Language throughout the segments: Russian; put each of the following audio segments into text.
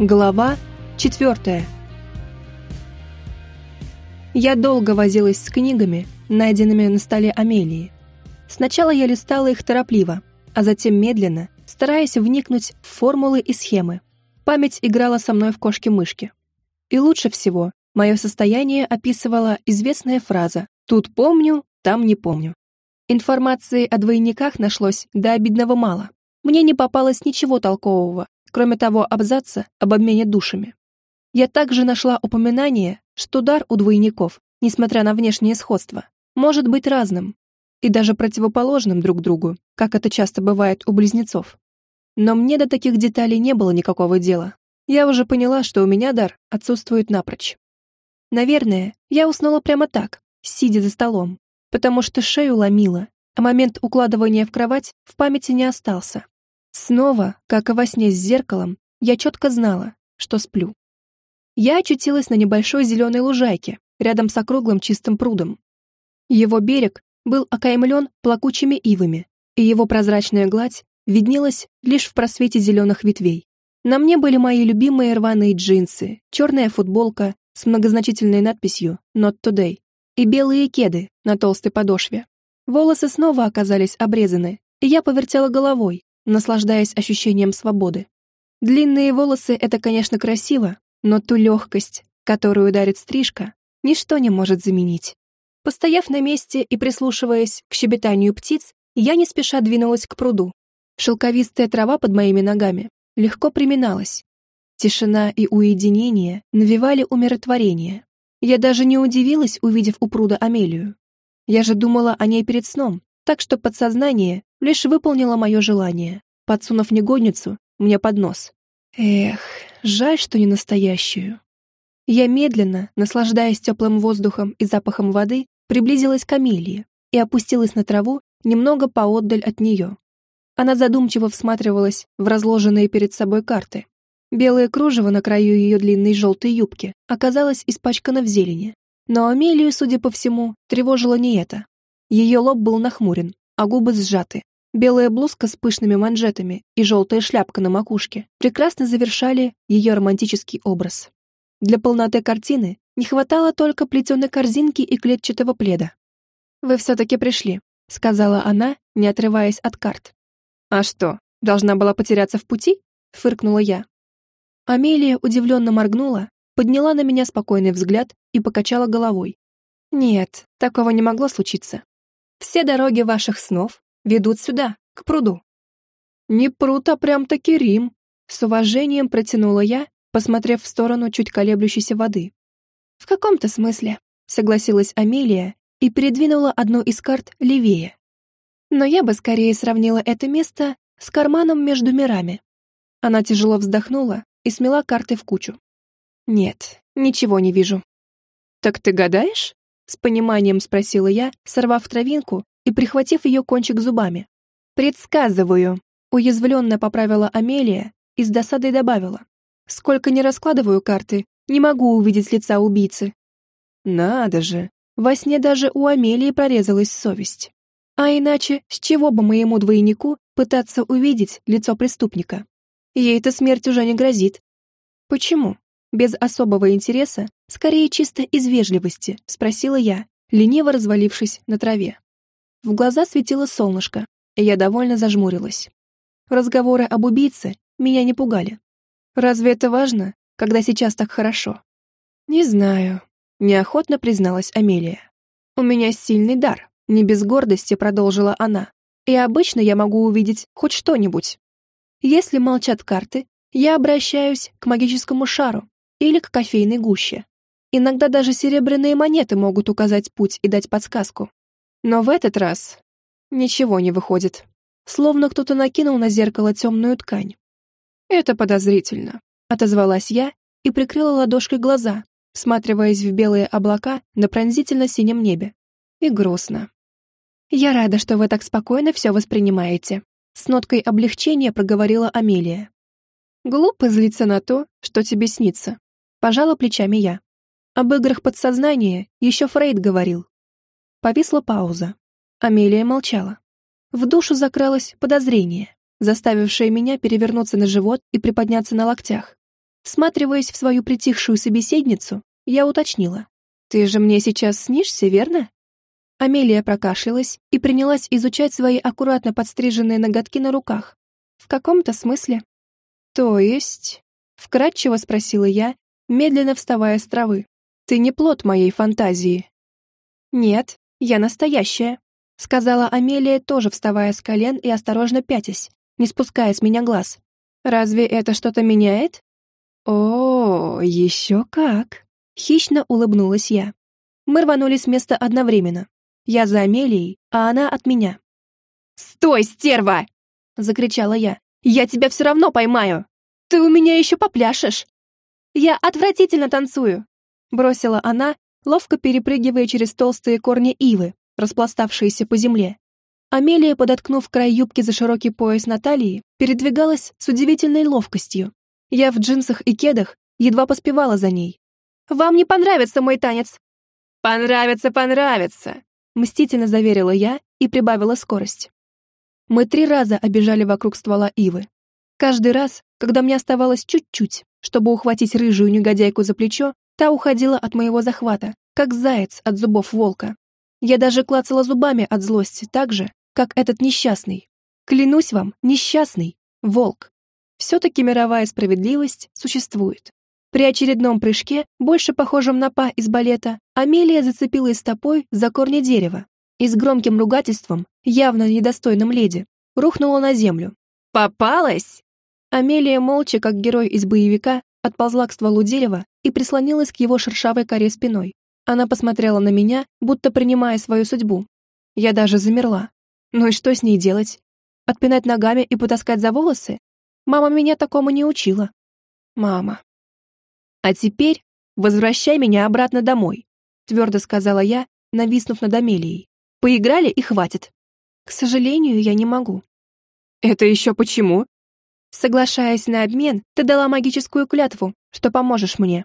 Глава четвертая. Я долго возилась с книгами, найденными на столе Амелии. Сначала я листала их торопливо, а затем медленно, стараясь вникнуть в формулы и схемы. Память играла со мной в кошки-мышки. И лучше всего мое состояние описывала известная фраза «тут помню, там не помню». Информации о двойниках нашлось до обидного мало. Мне не попалось ничего толкового, кроме того абзаца об обмене душами. Я также нашла упоминание, что дар у двойников, несмотря на внешнее сходство, может быть разным и даже противоположным друг другу, как это часто бывает у близнецов. Но мне до таких деталей не было никакого дела. Я уже поняла, что у меня дар отсутствует напрочь. Наверное, я уснула прямо так, сидя за столом, потому что шею ломила, а момент укладывания в кровать в памяти не остался. Снова, как и во сне с зеркалом, я четко знала, что сплю. Я очутилась на небольшой зеленой лужайке, рядом с округлым чистым прудом. Его берег был окаймлен плакучими ивами, и его прозрачная гладь виднелась лишь в просвете зеленых ветвей. На мне были мои любимые рваные джинсы, черная футболка с многозначительной надписью «Not Today» и белые кеды на толстой подошве. Волосы снова оказались обрезаны, и я повертела головой, наслаждаясь ощущением свободы. Длинные волосы — это, конечно, красиво, но ту легкость, которую дарит стрижка, ничто не может заменить. Постояв на месте и прислушиваясь к щебетанию птиц, я не спеша двинулась к пруду. Шелковистая трава под моими ногами легко приминалась. Тишина и уединение навевали умиротворение. Я даже не удивилась, увидев у пруда Амелию. Я же думала о ней перед сном, так что подсознание лишь выполнила мое желание, подсунув негодницу мне под нос. Эх, жаль, что не настоящую. Я медленно, наслаждаясь теплым воздухом и запахом воды, приблизилась к Амелии и опустилась на траву немного поотдаль от нее. Она задумчиво всматривалась в разложенные перед собой карты. Белое кружево на краю ее длинной желтой юбки оказалось испачкано в зелени. Но Амелию, судя по всему, тревожило не это. Ее лоб был нахмурен, а губы сжаты. Белая блузка с пышными манжетами и желтая шляпка на макушке прекрасно завершали ее романтический образ. Для полноты картины не хватало только плетеной корзинки и клетчатого пледа. «Вы все-таки пришли», — сказала она, не отрываясь от карт. «А что, должна была потеряться в пути?» — фыркнула я. Амелия удивленно моргнула, подняла на меня спокойный взгляд и покачала головой. «Нет, такого не могло случиться. Все дороги ваших снов ведут сюда, к пруду». «Не пруд, а прям-таки Рим», — с уважением протянула я, посмотрев в сторону чуть колеблющейся воды. «В каком-то смысле», — согласилась Амелия и передвинула одну из карт левее. «Но я бы скорее сравнила это место с карманом между мирами». Она тяжело вздохнула и смела карты в кучу. «Нет, ничего не вижу». «Так ты гадаешь?» С пониманием спросила я, сорвав травинку и прихватив ее кончик зубами. «Предсказываю», — уязвленно поправила Амелия и с досадой добавила. «Сколько не раскладываю карты, не могу увидеть лица убийцы». «Надо же, во сне даже у Амелии прорезалась совесть. А иначе, с чего бы моему двойнику пытаться увидеть лицо преступника? Ей эта смерть уже не грозит. Почему? Без особого интереса, скорее чисто из вежливости, спросила я, лениво развалившись на траве. В глаза светило солнышко, и я довольно зажмурилась. Разговоры об убийце меня не пугали. Разве это важно, когда сейчас так хорошо? Не знаю, неохотно призналась Амелия. У меня сильный дар, не без гордости продолжила она. И обычно я могу увидеть хоть что-нибудь. Если молчат карты, я обращаюсь к магическому шару, или к кофейной гуще. Иногда даже серебряные монеты могут указать путь и дать подсказку. Но в этот раз ничего не выходит. Словно кто-то накинул на зеркало темную ткань. «Это подозрительно», — отозвалась я и прикрыла ладошкой глаза, всматриваясь в белые облака на пронзительно-синем небе. И грустно. «Я рада, что вы так спокойно все воспринимаете», — с ноткой облегчения проговорила Амелия. «Глупо злиться на то, что тебе снится», Пожала плечами я. Об играх подсознания еще Фрейд говорил. Повисла пауза. Амелия молчала. В душу закралось подозрение, заставившее меня перевернуться на живот и приподняться на локтях. Всматриваясь в свою притихшую собеседницу, я уточнила. «Ты же мне сейчас снишься, верно?» Амелия прокашлялась и принялась изучать свои аккуратно подстриженные ноготки на руках. «В каком-то смысле». «То есть?» — вкратчиво спросила я, медленно вставая с травы. «Ты не плод моей фантазии». «Нет, я настоящая», — сказала Амелия, тоже вставая с колен и осторожно пятясь, не спуская с меня глаз. «Разве это что-то меняет?» «О, еще как!» — хищно улыбнулась я. Мы рванули с места одновременно. Я за Амелией, а она от меня. «Стой, стерва!» — закричала я. «Я тебя все равно поймаю! Ты у меня еще попляшешь!» «Я отвратительно танцую!» — бросила она, ловко перепрыгивая через толстые корни ивы, распластавшиеся по земле. Амелия, подоткнув край юбки за широкий пояс Натальи, передвигалась с удивительной ловкостью. Я в джинсах и кедах едва поспевала за ней. «Вам не понравится мой танец!» «Понравится, понравится!» Мстительно заверила я и прибавила скорость. Мы три раза обежали вокруг ствола ивы. Каждый раз, когда мне оставалось чуть-чуть, чтобы ухватить рыжую негодяйку за плечо, та уходила от моего захвата, как заяц от зубов волка. Я даже клацала зубами от злости так же, как этот несчастный. Клянусь вам, несчастный, волк. Все-таки мировая справедливость существует. При очередном прыжке, больше похожем на па из балета, Амелия зацепилась стопой за корни дерева и с громким ругательством, явно недостойным леди, рухнула на землю. «Попалась!» Амелия, молча, как герой из боевика, отползла к стволу дерева и прислонилась к его шершавой коре спиной. Она посмотрела на меня, будто принимая свою судьбу. Я даже замерла. Ну и что с ней делать? Отпинать ногами и потаскать за волосы? Мама меня такому не учила. Мама. «А теперь возвращай меня обратно домой», твердо сказала я, нависнув над Амелией. «Поиграли и хватит». «К сожалению, я не могу». «Это еще почему?» «Соглашаясь на обмен, ты дала магическую клятву, что поможешь мне».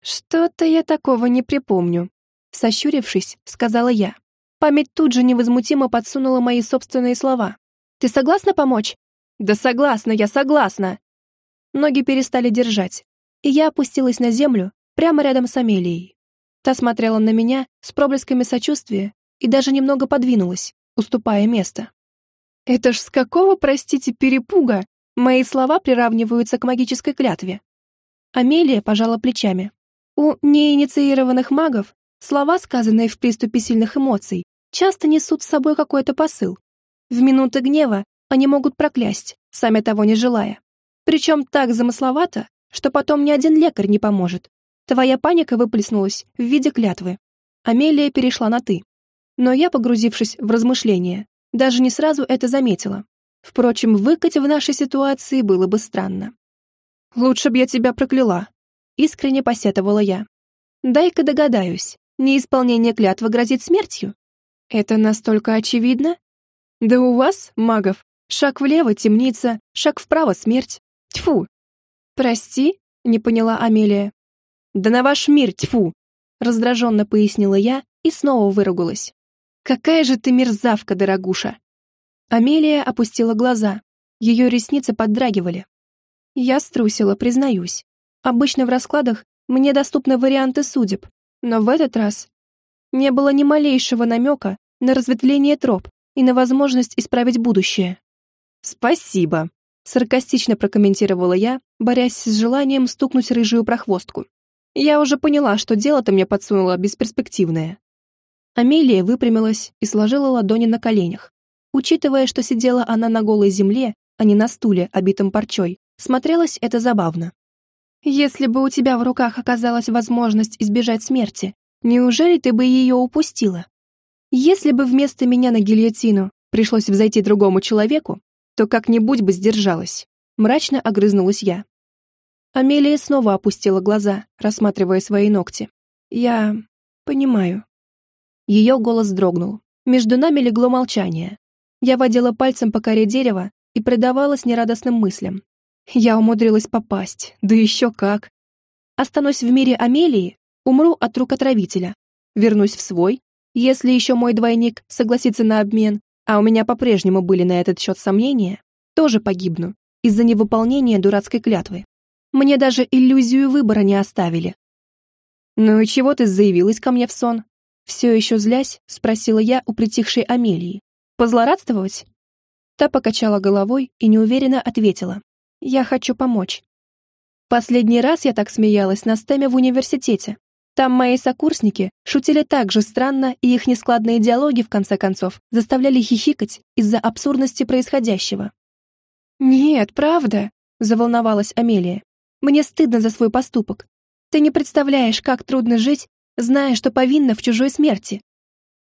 «Что-то я такого не припомню», сощурившись, сказала я. Память тут же невозмутимо подсунула мои собственные слова. «Ты согласна помочь?» «Да согласна, я согласна!» Ноги перестали держать, и я опустилась на землю прямо рядом с Амелией. Та смотрела на меня с проблесками сочувствия и даже немного подвинулась, уступая место. «Это ж с какого, простите, перепуга мои слова приравниваются к магической клятве?» Амелия пожала плечами. У неинициированных магов слова, сказанные в приступе сильных эмоций, часто несут с собой какой-то посыл. В минуты гнева они могут проклясть, сами того не желая. Причем так замысловато, что потом ни один лекарь не поможет. Твоя паника выплеснулась в виде клятвы. Амелия перешла на «ты». Но я, погрузившись в размышления, даже не сразу это заметила. Впрочем, выкать в нашей ситуации было бы странно. «Лучше б я тебя прокляла», — искренне посетовала я. «Дай-ка догадаюсь, неисполнение клятвы грозит смертью?» «Это настолько очевидно?» «Да у вас, магов, шаг влево — темница, шаг вправо — смерть. Тьфу, «Прости?» — не поняла Амелия. «Да на ваш мир, тьфу!» — раздраженно пояснила я и снова выругалась. «Какая же ты мерзавка, дорогуша!» Амелия опустила глаза. Ее ресницы поддрагивали. Я струсила, признаюсь. Обычно в раскладах мне доступны варианты судеб, но в этот раз не было ни малейшего намека на разветвление троп и на возможность исправить будущее. «Спасибо», Саркастично прокомментировала я, борясь с желанием стукнуть рыжую прохвостку. Я уже поняла, что дело-то мне подсунуло бесперспективное. Амелия выпрямилась и сложила ладони на коленях. Учитывая, что сидела она на голой земле, а не на стуле, обитом парчой, смотрелось это забавно. «Если бы у тебя в руках оказалась возможность избежать смерти, неужели ты бы ее упустила? Если бы вместо меня на гильотину пришлось взойти другому человеку, то как-нибудь бы сдержалась. Мрачно огрызнулась я. Амелия снова опустила глаза, рассматривая свои ногти. «Я... понимаю». Ее голос дрогнул. Между нами легло молчание. Я водила пальцем по коре дерева и предавалась нерадостным мыслям. Я умудрилась попасть, да еще как. Останусь в мире Амелии, умру от рук отравителя. Вернусь в свой, если еще мой двойник согласится на обмен, а у меня по-прежнему были на этот счет сомнения, тоже погибну из-за невыполнения дурацкой клятвы. Мне даже иллюзию выбора не оставили. «Ну и чего ты заявилась ко мне в сон?» Все еще злясь, спросила я у притихшей Амелии. «Позлорадствовать?» Та покачала головой и неуверенно ответила. «Я хочу помочь». Последний раз я так смеялась на стеме в университете. Там мои сокурсники шутили так же странно, и их нескладные диалоги, в конце концов, заставляли хихикать из-за абсурдности происходящего. «Нет, правда», — заволновалась Амелия. «Мне стыдно за свой поступок. Ты не представляешь, как трудно жить, зная, что повинна в чужой смерти».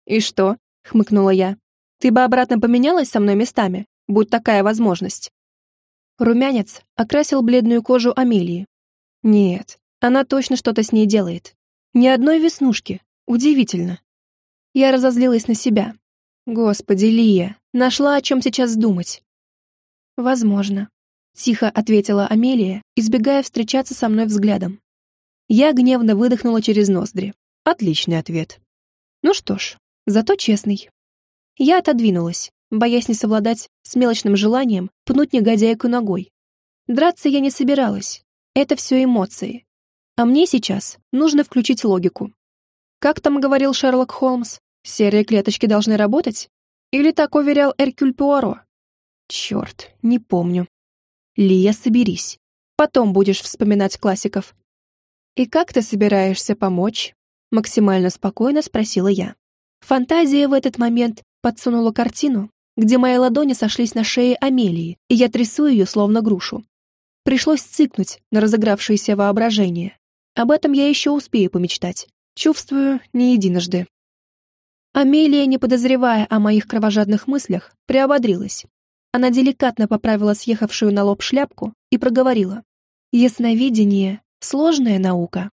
«И что?» — хмыкнула я. «Ты бы обратно поменялась со мной местами, будь такая возможность». Румянец окрасил бледную кожу Амелии. Нет, она точно что-то с ней делает. Ни одной веснушки. Удивительно. Я разозлилась на себя. Господи, Лия, нашла о чем сейчас думать. Возможно. Тихо ответила Амелия, избегая встречаться со мной взглядом. Я гневно выдохнула через ноздри. Отличный ответ. Ну что ж, зато честный. Я отодвинулась, боясь не совладать с мелочным желанием пнуть негодяйку ногой. Драться я не собиралась. Это все эмоции. А мне сейчас нужно включить логику. Как там говорил Шерлок Холмс, серые клеточки должны работать? Или так уверял Эркюль Пуаро? Черт, не помню. Лия, соберись. Потом будешь вспоминать классиков. «И как ты собираешься помочь?» Максимально спокойно спросила я. Фантазия в этот момент подсунула картину, где мои ладони сошлись на шее Амелии, и я трясу ее словно грушу. Пришлось цикнуть на разыгравшееся воображение. Об этом я еще успею помечтать. Чувствую, не единожды. Амелия, не подозревая о моих кровожадных мыслях, приободрилась. Она деликатно поправила съехавшую на лоб шляпку и проговорила. «Ясновидение Сложная наука.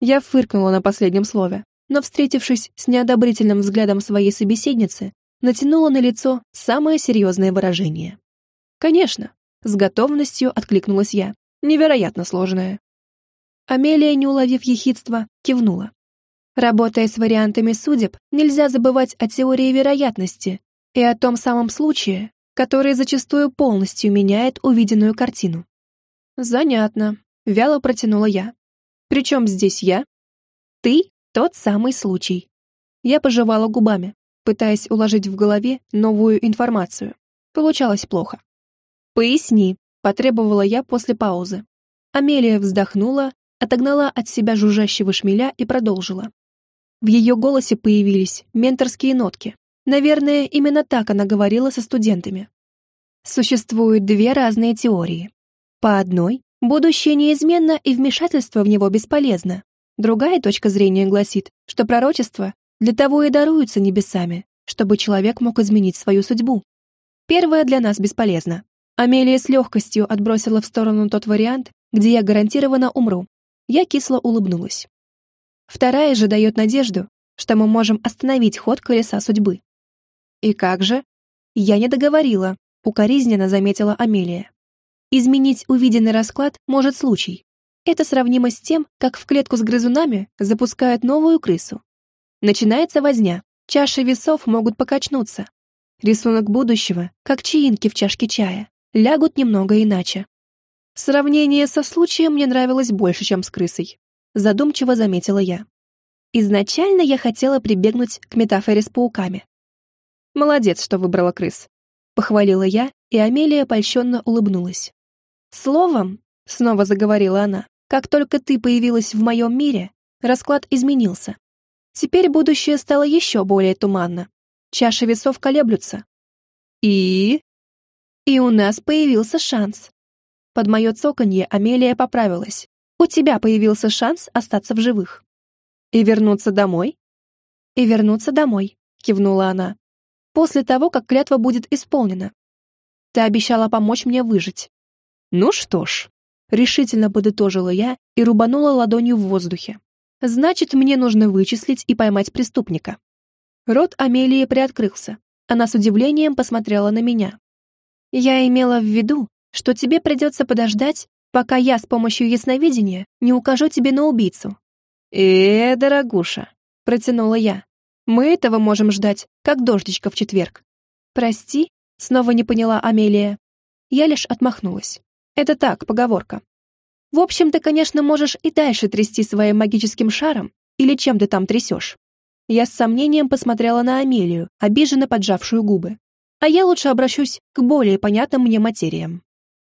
Я фыркнула на последнем слове, но, встретившись с неодобрительным взглядом своей собеседницы, натянула на лицо самое серьезное выражение. «Конечно», — с готовностью откликнулась я. «Невероятно сложное». Амелия, не уловив ехидства, кивнула. Работая с вариантами судеб, нельзя забывать о теории вероятности и о том самом случае, который зачастую полностью меняет увиденную картину. Занятно. Вяло протянула я. «Причем здесь я?» «Ты — тот самый случай». Я пожевала губами, пытаясь уложить в голове новую информацию. Получалось плохо. «Поясни», — потребовала я после паузы. Амелия вздохнула, отогнала от себя жужжащего шмеля и продолжила. В ее голосе появились менторские нотки. Наверное, именно так она говорила со студентами. Существуют две разные теории. По одной Будущее неизменно и вмешательство в него бесполезно. Другая точка зрения гласит, что пророчество для того и даруются небесами, чтобы человек мог изменить свою судьбу. Первое для нас бесполезно. Амелия с легкостью отбросила в сторону тот вариант, где я гарантированно умру. Я кисло улыбнулась. Вторая же дает надежду, что мы можем остановить ход колеса судьбы. И как же? Я не договорила, укоризненно заметила Амелия. Изменить увиденный расклад может случай. Это сравнимо с тем, как в клетку с грызунами запускают новую крысу. Начинается возня, чаши весов могут покачнуться. Рисунок будущего, как чаинки в чашке чая, лягут немного иначе. Сравнение со случаем мне нравилось больше, чем с крысой. Задумчиво заметила я. Изначально я хотела прибегнуть к метафоре с пауками. Молодец, что выбрала крыс. Похвалила я, и Амелия польщенно улыбнулась. Словом, снова заговорила она, как только ты появилась в моем мире, расклад изменился. Теперь будущее стало еще более туманно. Чаши весов колеблются. И... И у нас появился шанс. Под мое цоканье Амелия поправилась. У тебя появился шанс остаться в живых. И вернуться домой? И вернуться домой, кивнула она. После того, как клятва будет исполнена. Ты обещала помочь мне выжить. «Ну что ж», — решительно подытожила я и рубанула ладонью в воздухе. «Значит, мне нужно вычислить и поймать преступника». Рот Амелии приоткрылся. Она с удивлением посмотрела на меня. «Я имела в виду, что тебе придется подождать, пока я с помощью ясновидения не укажу тебе на убийцу». «Э, дорогуша», — протянула я, — «мы этого можем ждать, как дождичка в четверг». «Прости», — снова не поняла Амелия. Я лишь отмахнулась. Это так, поговорка. В общем, ты, конечно, можешь и дальше трясти своим магическим шаром, или чем ты там трясешь. Я с сомнением посмотрела на Амелию, обиженно поджавшую губы. А я лучше обращусь к более понятным мне материям.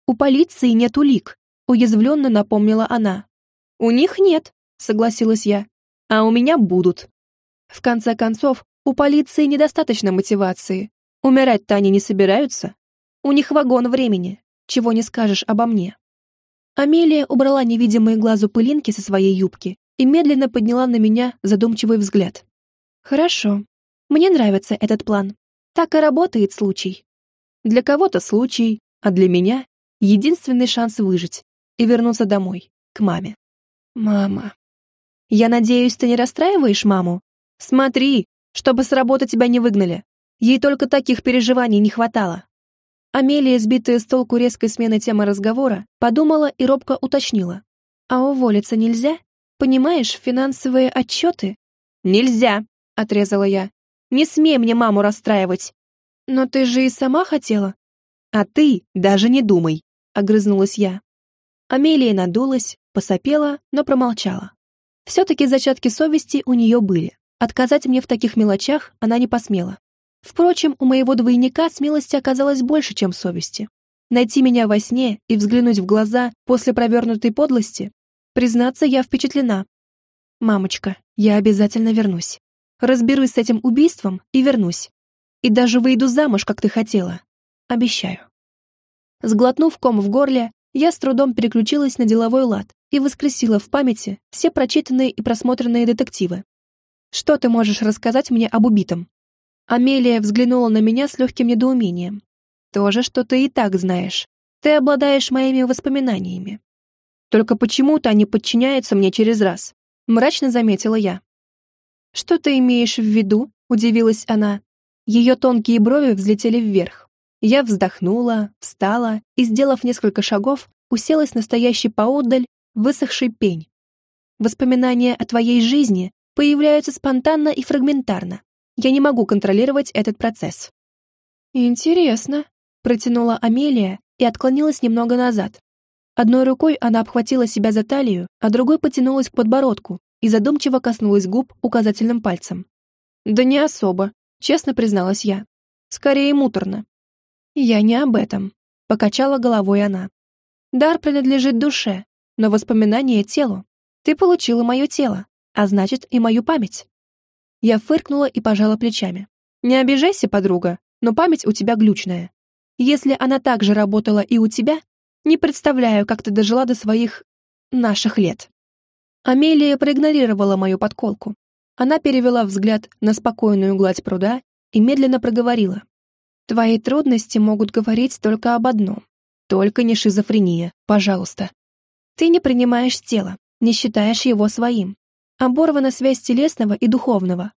У полиции нет улик, уязвленно напомнила она. У них нет, согласилась я. А у меня будут. В конце концов, у полиции недостаточно мотивации. Умирать-то они не собираются. У них вагон времени, чего не скажешь обо мне. Амелия убрала невидимые глазу пылинки со своей юбки и медленно подняла на меня задумчивый взгляд. «Хорошо. Мне нравится этот план. Так и работает случай. Для кого-то случай, а для меня — единственный шанс выжить и вернуться домой, к маме. Мама. Я надеюсь, ты не расстраиваешь маму? Смотри, чтобы с работы тебя не выгнали. Ей только таких переживаний не хватало. Амелия, сбитая с толку резкой смены темы разговора, подумала и робко уточнила. «А уволиться нельзя? Понимаешь, финансовые отчеты?» «Нельзя!» — отрезала я. «Не смей мне маму расстраивать!» «Но ты же и сама хотела!» «А ты даже не думай!» — огрызнулась я. Амелия надулась, посопела, но промолчала. Все-таки зачатки совести у нее были. Отказать мне в таких мелочах она не посмела. Впрочем, у моего двойника смелости оказалось больше, чем совести. Найти меня во сне и взглянуть в глаза после провернутой подлости? Признаться, я впечатлена. Мамочка, я обязательно вернусь. Разберусь с этим убийством и вернусь. И даже выйду замуж, как ты хотела. Обещаю. Сглотнув ком в горле, я с трудом переключилась на деловой лад и воскресила в памяти все прочитанные и просмотренные детективы. Что ты можешь рассказать мне об убитом? Амелия взглянула на меня с легким недоумением. То же, что ты и так знаешь. Ты обладаешь моими воспоминаниями. Только почему-то они подчиняются мне через раз. Мрачно заметила я. Что ты имеешь в виду? Удивилась она. Ее тонкие брови взлетели вверх. Я вздохнула, встала и, сделав несколько шагов, уселась на стоящий поодаль высохший пень. Воспоминания о твоей жизни появляются спонтанно и фрагментарно. Я не могу контролировать этот процесс». «Интересно», — протянула Амелия и отклонилась немного назад. Одной рукой она обхватила себя за талию, а другой потянулась к подбородку и задумчиво коснулась губ указательным пальцем. «Да не особо», — честно призналась я. «Скорее муторно». «Я не об этом», — покачала головой она. «Дар принадлежит душе, но воспоминание — телу. Ты получила мое тело, а значит и мою память. Я фыркнула и пожала плечами. «Не обижайся, подруга, но память у тебя глючная. Если она так же работала и у тебя, не представляю, как ты дожила до своих... наших лет». Амелия проигнорировала мою подколку. Она перевела взгляд на спокойную гладь пруда и медленно проговорила. «Твои трудности могут говорить только об одном. Только не шизофрения, пожалуйста. Ты не принимаешь тело, не считаешь его своим. Оборвана связь телесного и духовного.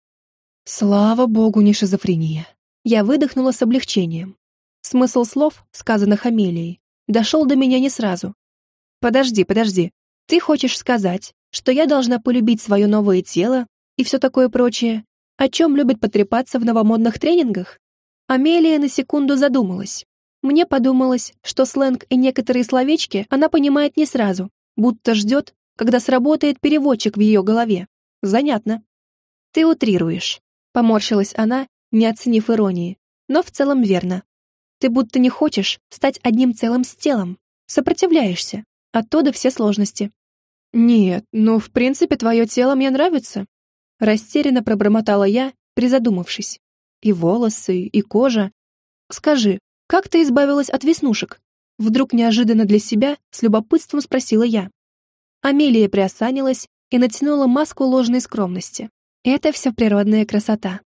Слава богу, не шизофрения. Я выдохнула с облегчением. Смысл слов, сказанных Амелией, дошел до меня не сразу. Подожди, подожди. Ты хочешь сказать, что я должна полюбить свое новое тело и все такое прочее, о чем любят потрепаться в новомодных тренингах? Амелия на секунду задумалась. Мне подумалось, что сленг и некоторые словечки она понимает не сразу, будто ждет, когда сработает переводчик в ее голове. Занятно. Ты утрируешь. Поморщилась она, не оценив иронии. Но в целом верно. Ты будто не хочешь стать одним целым с телом. Сопротивляешься. Оттуда все сложности. Нет, ну, в принципе, твое тело мне нравится. Растерянно пробормотала я, призадумавшись. И волосы, и кожа. Скажи, как ты избавилась от веснушек? Вдруг неожиданно для себя с любопытством спросила я. Амелия приосанилась и натянула маску ложной скромности. Это все природная красота.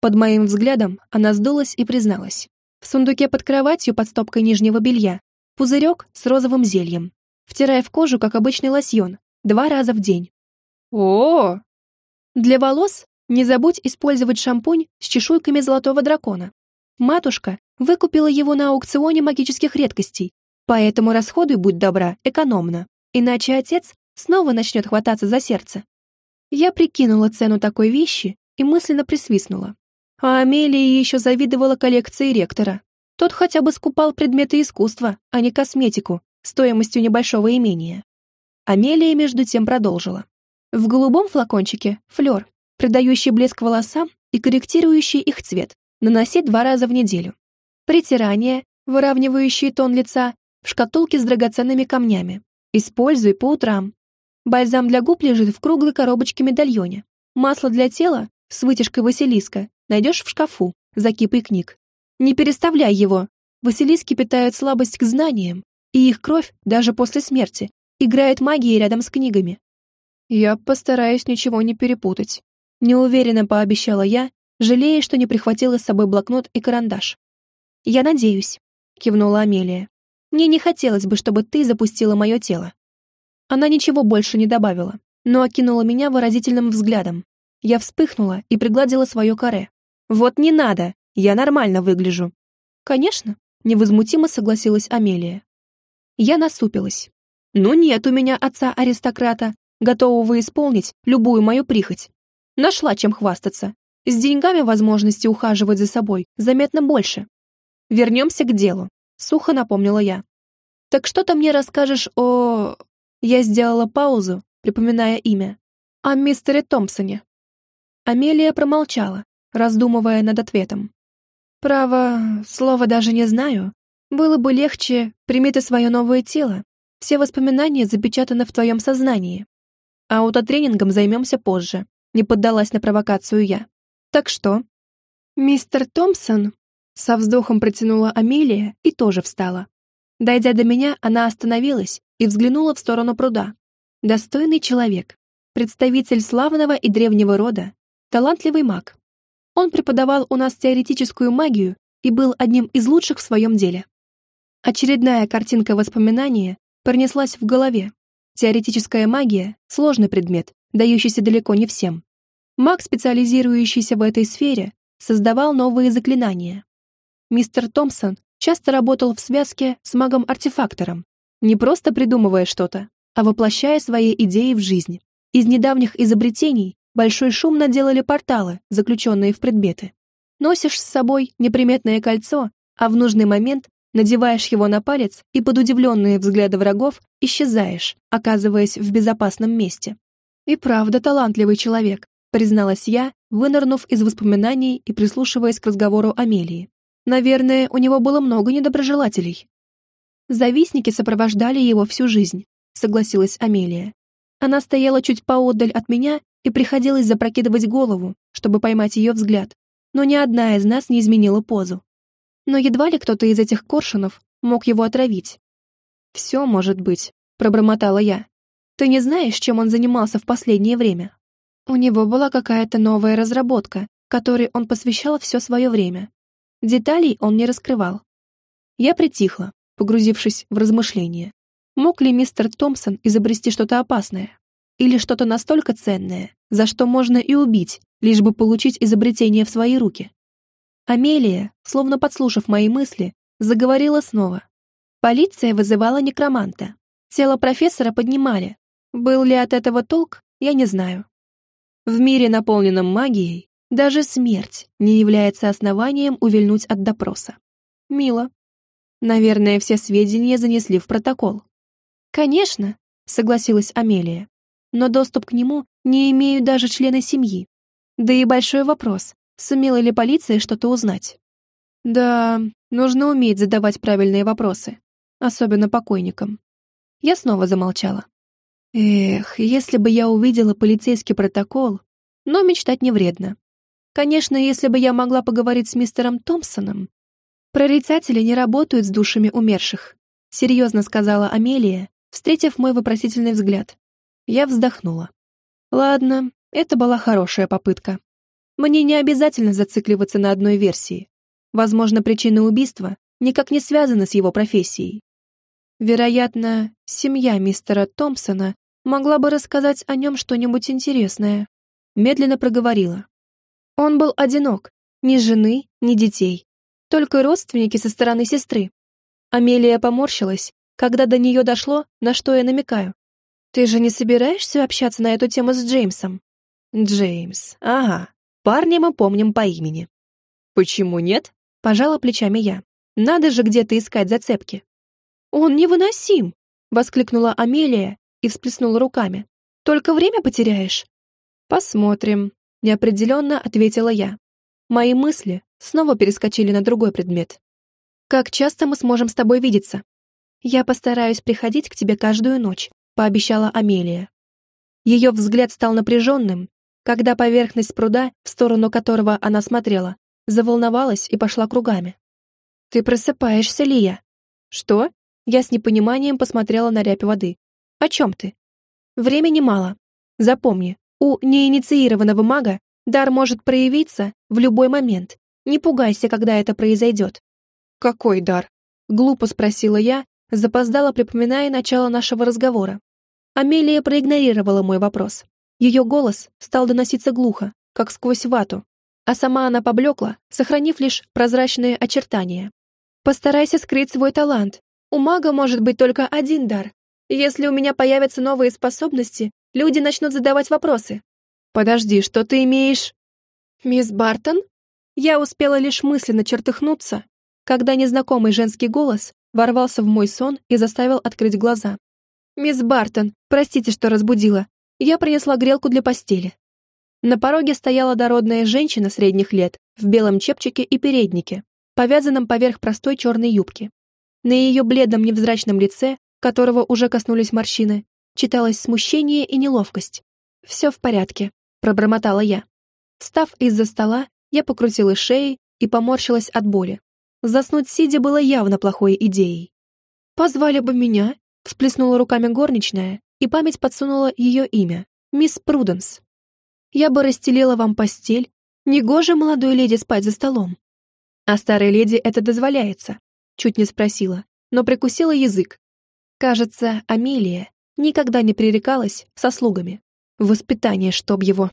Под моим взглядом она сдулась и призналась. В сундуке под кроватью под стопкой нижнего белья пузырек с розовым зельем. Втирая в кожу, как обычный лосьон, два раза в день. О! Для волос не забудь использовать шампунь с чешуйками золотого дракона. Матушка выкупила его на аукционе магических редкостей, поэтому расходуй, будь добра, экономно. Иначе отец снова начнет хвататься за сердце. Я прикинула цену такой вещи и мысленно присвистнула. А Амелия еще завидовала коллекции ректора. Тот хотя бы скупал предметы искусства, а не косметику, стоимостью небольшого имения. Амелия между тем продолжила. В голубом флакончике флёр, придающий блеск волосам и корректирующий их цвет, наносить два раза в неделю. Притирание, выравнивающее тон лица, в шкатулке с драгоценными камнями. Используй по утрам. Бальзам для губ лежит в круглой коробочке-медальоне. Масло для тела с вытяжкой Василиска найдешь в шкафу, за кипой книг. Не переставляй его. Василиски питают слабость к знаниям, и их кровь, даже после смерти, играет магией рядом с книгами. Я постараюсь ничего не перепутать. Неуверенно пообещала я, жалея, что не прихватила с собой блокнот и карандаш. «Я надеюсь», — кивнула Амелия. «Мне не хотелось бы, чтобы ты запустила мое тело». Она ничего больше не добавила, но окинула меня выразительным взглядом. Я вспыхнула и пригладила свое каре. «Вот не надо! Я нормально выгляжу!» «Конечно», — невозмутимо согласилась Амелия. Я насупилась. «Ну нет у меня отца-аристократа, готового исполнить любую мою прихоть. Нашла чем хвастаться. С деньгами возможности ухаживать за собой заметно больше. Вернемся к делу, сухо напомнила я. Так что ты мне расскажешь о... Я сделала паузу, припоминая имя. О мистере Томпсоне. Амелия промолчала, раздумывая над ответом. Право, слова даже не знаю. Было бы легче, прими ты свое новое тело. Все воспоминания запечатаны в твоем сознании. Аутотренингом займемся позже. Не поддалась на провокацию я. Так что? Мистер Томпсон со вздохом протянула Амелия и тоже встала. Дойдя до меня, она остановилась и взглянула в сторону пруда. Достойный человек, представитель славного и древнего рода, талантливый маг. Он преподавал у нас теоретическую магию и был одним из лучших в своем деле. Очередная картинка воспоминания пронеслась в голове, Теоретическая магия — сложный предмет, дающийся далеко не всем. Маг, специализирующийся в этой сфере, создавал новые заклинания. Мистер Томпсон часто работал в связке с магом-артефактором, не просто придумывая что-то, а воплощая свои идеи в жизнь. Из недавних изобретений большой шум наделали порталы, заключенные в предметы. Носишь с собой неприметное кольцо, а в нужный момент Надеваешь его на палец и под удивленные взгляды врагов исчезаешь, оказываясь в безопасном месте. И правда талантливый человек, призналась я, вынырнув из воспоминаний и прислушиваясь к разговору Амелии. Наверное, у него было много недоброжелателей. Завистники сопровождали его всю жизнь, согласилась Амелия. Она стояла чуть поодаль от меня и приходилось запрокидывать голову, чтобы поймать ее взгляд, но ни одна из нас не изменила позу но едва ли кто-то из этих коршунов мог его отравить. «Все может быть», — пробормотала я. «Ты не знаешь, чем он занимался в последнее время?» У него была какая-то новая разработка, которой он посвящал все свое время. Деталей он не раскрывал. Я притихла, погрузившись в размышления. Мог ли мистер Томпсон изобрести что-то опасное? Или что-то настолько ценное, за что можно и убить, лишь бы получить изобретение в свои руки? Амелия, словно подслушав мои мысли, заговорила снова. Полиция вызывала некроманта. Тело профессора поднимали. Был ли от этого толк, я не знаю. В мире, наполненном магией, даже смерть не является основанием увильнуть от допроса. Мило. Наверное, все сведения занесли в протокол. «Конечно», — согласилась Амелия. «Но доступ к нему не имеют даже члены семьи. Да и большой вопрос, Сумела ли полиция что-то узнать? Да, нужно уметь задавать правильные вопросы, особенно покойникам. Я снова замолчала. Эх, если бы я увидела полицейский протокол, но мечтать не вредно. Конечно, если бы я могла поговорить с мистером Томпсоном. Прорицатели не работают с душами умерших, серьезно сказала Амелия, встретив мой вопросительный взгляд. Я вздохнула. Ладно, это была хорошая попытка. Мне не обязательно зацикливаться на одной версии. Возможно, причины убийства никак не связаны с его профессией. Вероятно, семья мистера Томпсона могла бы рассказать о нем что-нибудь интересное. Медленно проговорила. Он был одинок, ни жены, ни детей. Только родственники со стороны сестры. Амелия поморщилась, когда до нее дошло, на что я намекаю. «Ты же не собираешься общаться на эту тему с Джеймсом?» «Джеймс, ага, Парня мы помним по имени. Почему нет? Пожала плечами я. Надо же где-то искать зацепки. Он невыносим, воскликнула Амелия, и всплеснула руками. «Только время потеряешь?» «Посмотрим», — неопределенно ответила я. Мои мысли снова перескочили на другой предмет. «Как часто мы сможем с тобой видеться?» «Я постараюсь приходить к тебе каждую ночь», — пообещала Амелия. Ее взгляд стал напряженным, когда поверхность пруда, в сторону которого она смотрела, заволновалась и пошла кругами. «Ты просыпаешься, Лия?» «Что?» Я с непониманием посмотрела на рябь воды. «О чем ты?» «Времени мало. Запомни, у неинициированного мага дар может проявиться в любой момент. Не пугайся, когда это произойдет». «Какой дар?» Глупо спросила я, запоздала, припоминая начало нашего разговора. Амелия проигнорировала мой вопрос. Ее голос стал доноситься глухо, как сквозь вату, а сама она поблекла, сохранив лишь прозрачные очертания. «Постарайся скрыть свой талант. У мага может быть только один дар. Если у меня появятся новые способности, люди начнут задавать вопросы». «Подожди, что ты имеешь?» «Мисс Бартон?» Я успела лишь мысленно чертыхнуться, когда незнакомый женский голос ворвался в мой сон и заставил открыть глаза. «Мисс Бартон, простите, что разбудила. Я принесла грелку для постели». На пороге стояла дородная женщина средних лет в белом чепчике и переднике, повязанном поверх простой черной юбки. На ее бледном невзрачном лице, которого уже коснулись морщины, читалось смущение и неловкость. «Все в порядке», — пробормотала я. Встав из-за стола, я покрутила шеей и поморщилась от боли. Заснуть сидя было явно плохой идеей. «Позвали бы меня», Всплеснула руками горничная, и память подсунула ее имя — мисс Пруденс. «Я бы расстелила вам постель. Негоже молодой леди спать за столом». «А старой леди это дозволяется», — чуть не спросила, но прикусила язык. Кажется, Амелия никогда не пререкалась со слугами. Воспитание, чтоб его.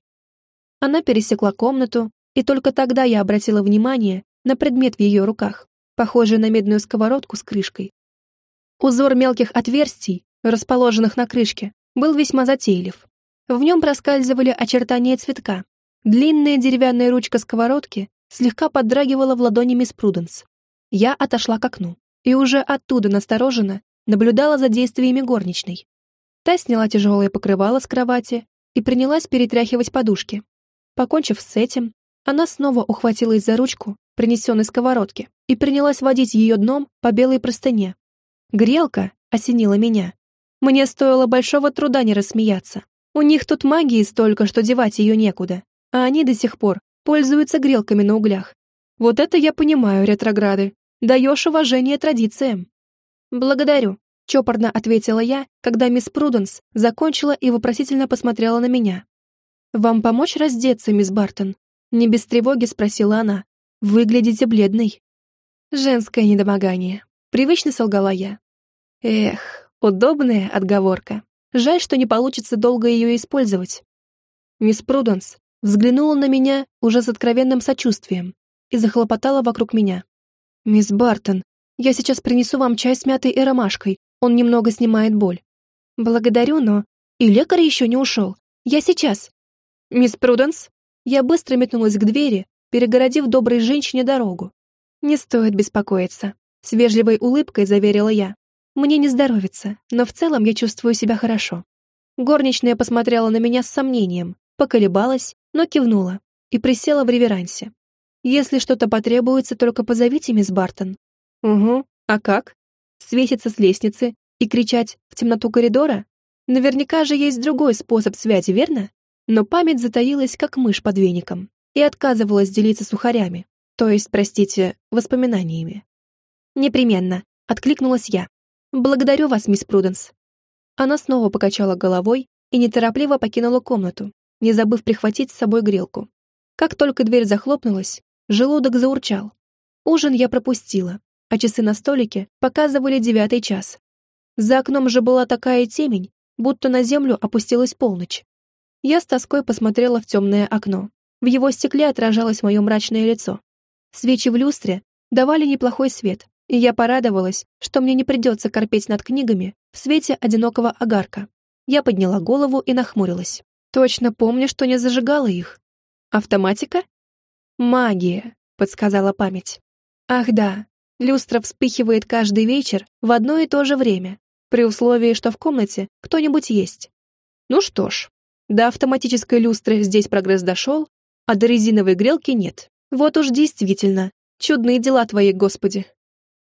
Она пересекла комнату, и только тогда я обратила внимание на предмет в ее руках, похожий на медную сковородку с крышкой. Узор мелких отверстий, расположенных на крышке, был весьма затейлив. В нем проскальзывали очертания цветка. Длинная деревянная ручка сковородки слегка подрагивала в ладони мисс Пруденс. Я отошла к окну и уже оттуда настороженно наблюдала за действиями горничной. Та сняла тяжелое покрывало с кровати и принялась перетряхивать подушки. Покончив с этим, она снова ухватилась за ручку принесенной сковородки и принялась водить ее дном по белой простыне, Грелка осенила меня. Мне стоило большого труда не рассмеяться. У них тут магии столько, что девать ее некуда, а они до сих пор пользуются грелками на углях. Вот это я понимаю, ретрограды. Даешь уважение традициям. Благодарю, чопорно ответила я, когда мисс Пруденс закончила и вопросительно посмотрела на меня. «Вам помочь раздеться, мисс Бартон?» Не без тревоги спросила она. «Выглядите бледной». Женское недомогание. Привычно солгала я. Эх, удобная отговорка. Жаль, что не получится долго ее использовать. Мисс Пруденс взглянула на меня уже с откровенным сочувствием и захлопотала вокруг меня. «Мисс Бартон, я сейчас принесу вам чай с мятой и ромашкой, он немного снимает боль». «Благодарю, но...» «И лекарь еще не ушел. Я сейчас». «Мисс Пруденс?» Я быстро метнулась к двери, перегородив доброй женщине дорогу. «Не стоит беспокоиться. С вежливой улыбкой заверила я. Мне не здоровится, но в целом я чувствую себя хорошо. Горничная посмотрела на меня с сомнением, поколебалась, но кивнула и присела в реверансе. «Если что-то потребуется, только позовите, мисс Бартон». «Угу, а как? Свеситься с лестницы и кричать в темноту коридора? Наверняка же есть другой способ связи, верно?» Но память затаилась, как мышь под веником, и отказывалась делиться сухарями, то есть, простите, воспоминаниями. «Непременно», — откликнулась я. «Благодарю вас, мисс Пруденс». Она снова покачала головой и неторопливо покинула комнату, не забыв прихватить с собой грелку. Как только дверь захлопнулась, желудок заурчал. Ужин я пропустила, а часы на столике показывали девятый час. За окном же была такая темень, будто на землю опустилась полночь. Я с тоской посмотрела в темное окно. В его стекле отражалось мое мрачное лицо. Свечи в люстре давали неплохой свет, и я порадовалась, что мне не придется корпеть над книгами в свете одинокого огарка. Я подняла голову и нахмурилась. Точно помню, что не зажигала их. Автоматика? Магия, подсказала память. Ах да, люстра вспыхивает каждый вечер в одно и то же время. при условии, что в комнате кто-нибудь есть. Ну что ж, до автоматической люстры здесь прогресс дошел, а до резиновой грелки нет. Вот уж действительно, чудные дела твои, Господи.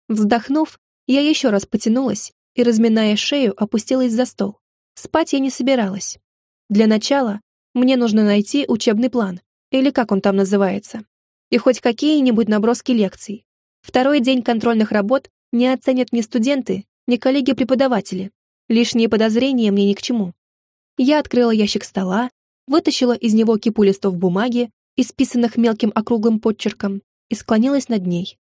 Вздохнув, я еще раз потянулась и, разминая шею, опустилась за стол. Спать я не собиралась. Для начала мне нужно найти учебный план, или как он там называется, и хоть какие-нибудь наброски лекций. Второй день контрольных работ не оценят ни студенты, ни коллеги-преподаватели. Лишние подозрения мне ни к чему. Я открыла ящик стола, вытащила из него кипу листов бумаги, исписанных мелким округлым подчерком, и склонилась над ней.